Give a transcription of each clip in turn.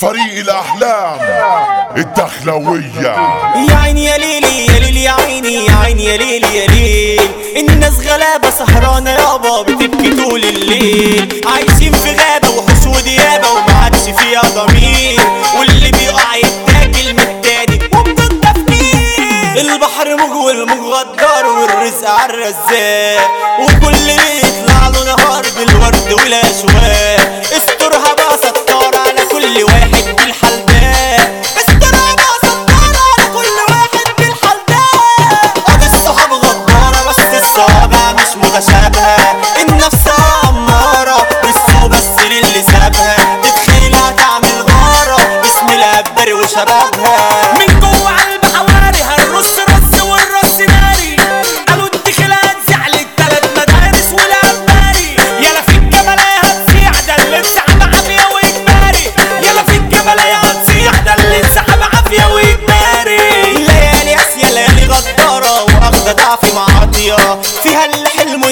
فريق الاحلام الدخلوية يا عيني يا ليلي يا ليلي يا عيني يا عيني يا ليلي يا ليل. الناس غلابة سهرانة يابا بتبكي طول الليل. عايشين في غابة وحوش وديابة ومحدش فيها ضمير. واللي بيقع يتاكل من التاني وبتتفكير البحر موج والموج غدار والرزق عالرزاق وكل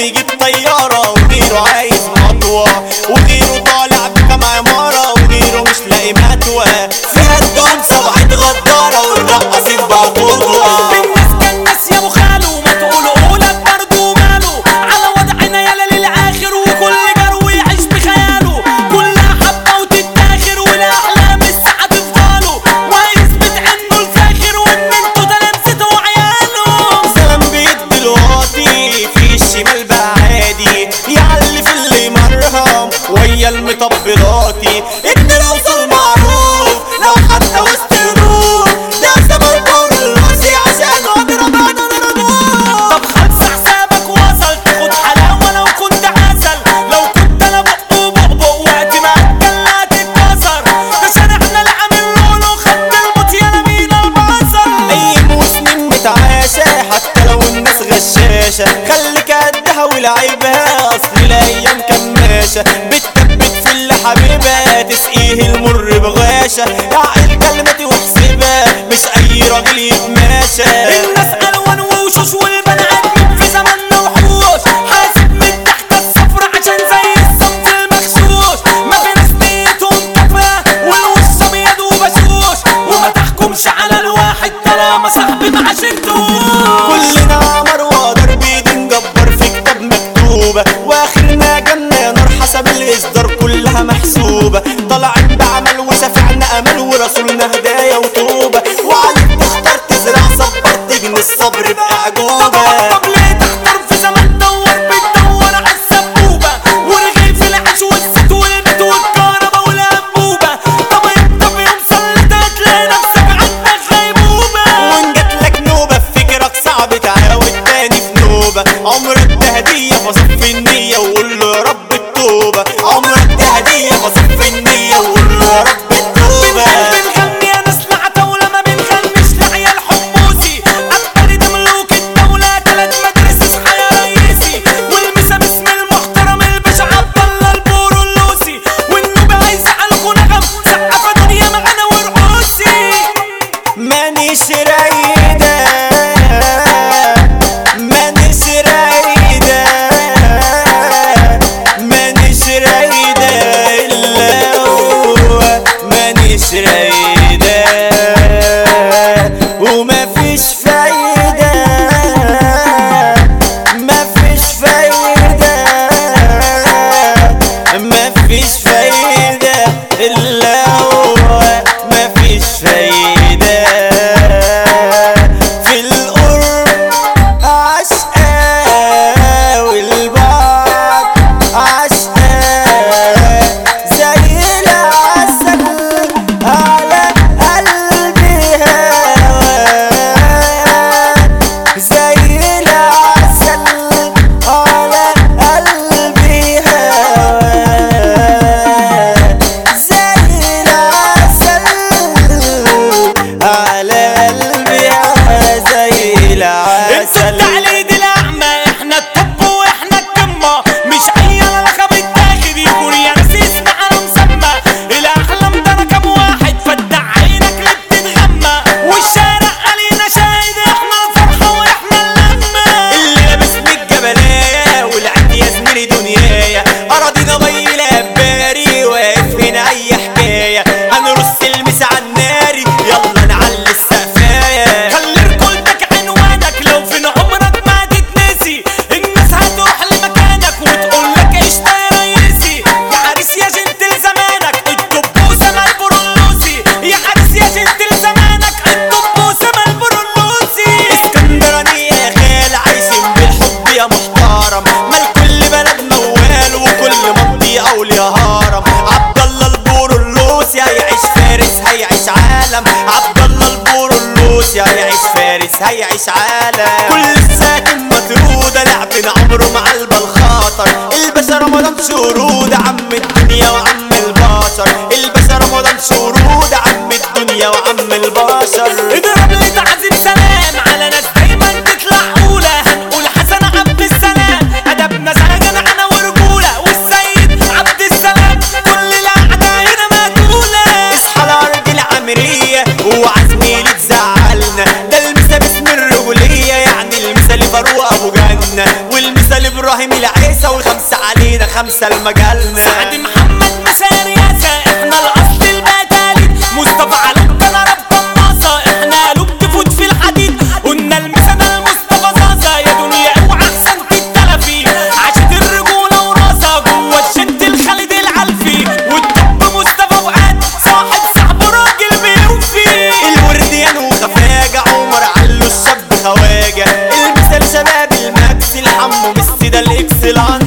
تیگی پیو ماشى يا عقل كلمتي واحسبها مش اي راجل يتماشى. الناس الوان ووشوش والبن عدمت في زمن وحوش حاسب من تحت الصفر عشان زي الصمت المغشوش ما في ناس نيتهم كفا والوش ابيض وبشوش. وما تحكمش على الواحد طالما صاحبي ما عشتوش ورسولنا هدايا هيعيش عالم. كل ساكن مطرودة لعبنا عمره مع قلب الخاطر البشر رمضان شرود عم الدنيا وعم علينا خمسة المجالنا سعد محمد مسار يا سائحنا الأصل البتالي مصطفى على الطلب قماصة. إحنا لب تفوت في الحديد. قلنا المسنا المصطفى زازة يا دنيا اوعى في التلفي عاشت الرجولة وراسة جوه الشد الخالد العلفي. والدب مصطفى وقاد صاحب صاحب راجل بيوفي. الورديان وخفاجة عمر علو الشاب خواجة. المثال شباب المكس الحمو. بس ده الاكس العنصر